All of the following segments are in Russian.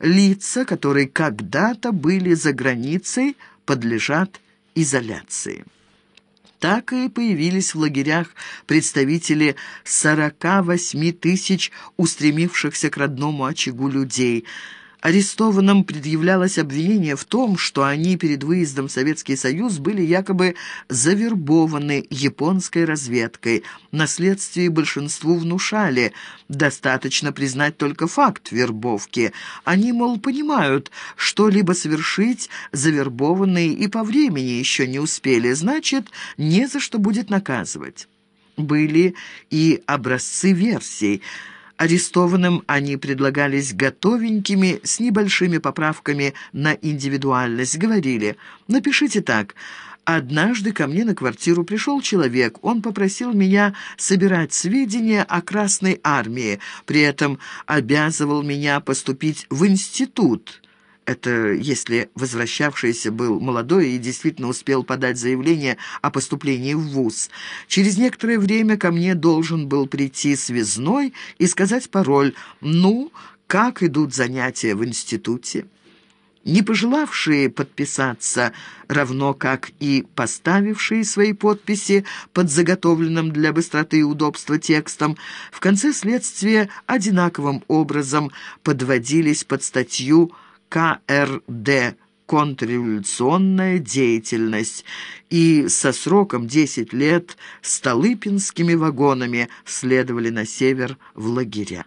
лица, которые когда-то были за границей, подлежат изоляции. Так и появились в лагерях представители 48 тысяч устремившихся к родному очагу людей – Арестованным предъявлялось обвинение в том, что они перед выездом в Советский Союз были якобы завербованы японской разведкой. На следствии большинству внушали, достаточно признать только факт вербовки. Они, мол, понимают, что-либо совершить завербованные и по времени еще не успели, значит, не за что будет наказывать. Были и образцы версий – Арестованным они предлагались готовенькими, с небольшими поправками на индивидуальность. Говорили, напишите так, Однажды ко мне на квартиру пришел человек. Он попросил меня собирать сведения о Красной Армии, при этом обязывал меня поступить в институт. Это если возвращавшийся был молодой и действительно успел подать заявление о поступлении в ВУЗ. Через некоторое время ко мне должен был прийти связной и сказать пароль «Ну, как идут занятия в институте?» Не пожелавшие подписаться, равно как и поставившие свои подписи под заготовленным для быстроты и удобства текстом, в конце следствия одинаковым образом подводились под статью «Связь» КРД контрреволюционная деятельность и со сроком 10 лет столыпинскими вагонами следовали на север в лагеря.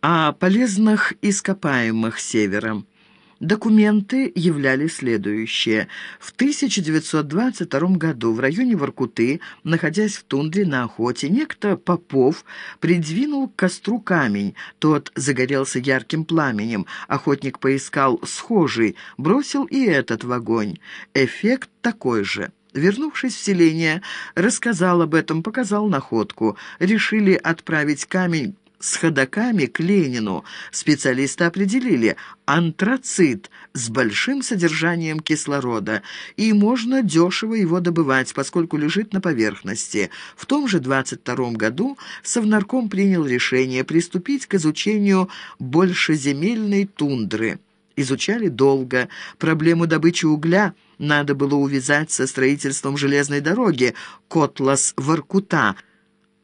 О полезных ископаемых севером. Документы являли следующее. В 1922 году в районе Воркуты, находясь в тундре на охоте, некто Попов придвинул к костру камень. Тот загорелся ярким пламенем. Охотник поискал схожий, бросил и этот в огонь. Эффект такой же. Вернувшись в селение, рассказал об этом, показал находку. Решили отправить камень с ходоками к Ленину. Специалисты определили антрацит с большим содержанием кислорода, и можно дешево его добывать, поскольку лежит на поверхности. В том же 22 году Совнарком принял решение приступить к изучению большеземельной тундры. Изучали долго. Проблему добычи угля надо было увязать со строительством железной дороги Котлас-Воркута –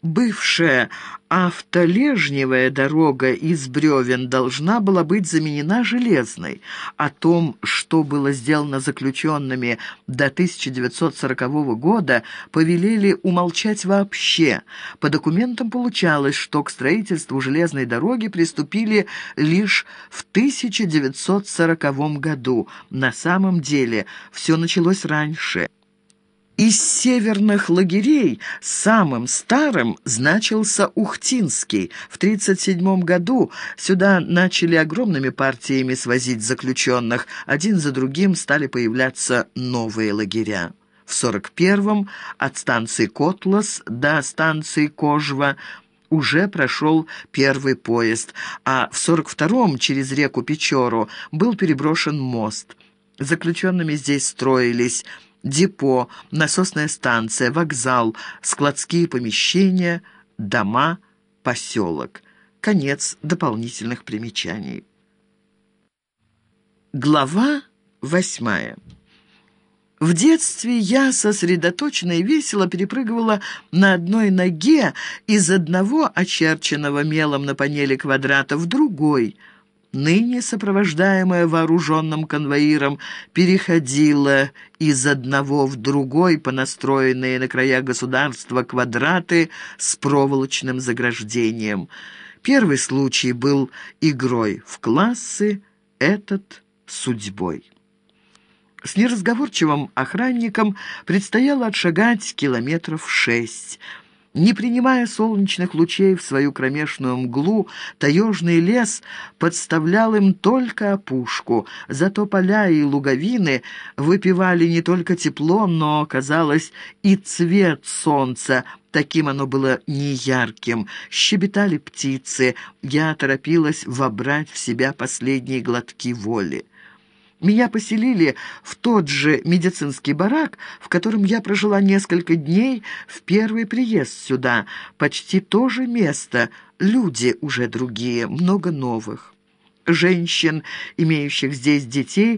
Бывшая автолежневая дорога из бревен должна была быть заменена железной. О том, что было сделано заключенными до 1940 года, повелели умолчать вообще. По документам получалось, что к строительству железной дороги приступили лишь в 1940 году. На самом деле все началось раньше – из северных лагерей самым старым значился Ухтинский. В 1937 году сюда начали огромными партиями свозить заключенных. Один за другим стали появляться новые лагеря. В 41-м от станции Котлас до станции Кожва уже прошел первый поезд, а в 42-м через реку Печору был переброшен мост. Заключенными здесь строились депо, насосная станция, вокзал, складские помещения, дома, поселок. Конец дополнительных примечаний. Глава восьмая. В детстве я сосредоточенно и весело перепрыгивала на одной ноге из одного очерченного мелом на панели квадрата в другой – ныне сопровождаемая вооруженным конвоиром, переходила из одного в другой по настроенные на краях государства квадраты с проволочным заграждением. Первый случай был игрой в классы, этот — судьбой. С неразговорчивым охранником предстояло отшагать километров шесть — не принимая солнечных лучей в свою кромешную мглу, таежный лес подставлял им только опушку, зато поля и луговины выпивали не только тепло, но, казалось, и цвет солнца, Таким оно было неярким. Щебетали птицы. Я торопилась вобрать в себя последние глотки воли. Меня поселили в тот же медицинский барак, в котором я прожила несколько дней в первый приезд сюда. Почти то же место, люди уже другие, много новых. женщин, имеющих здесь детей,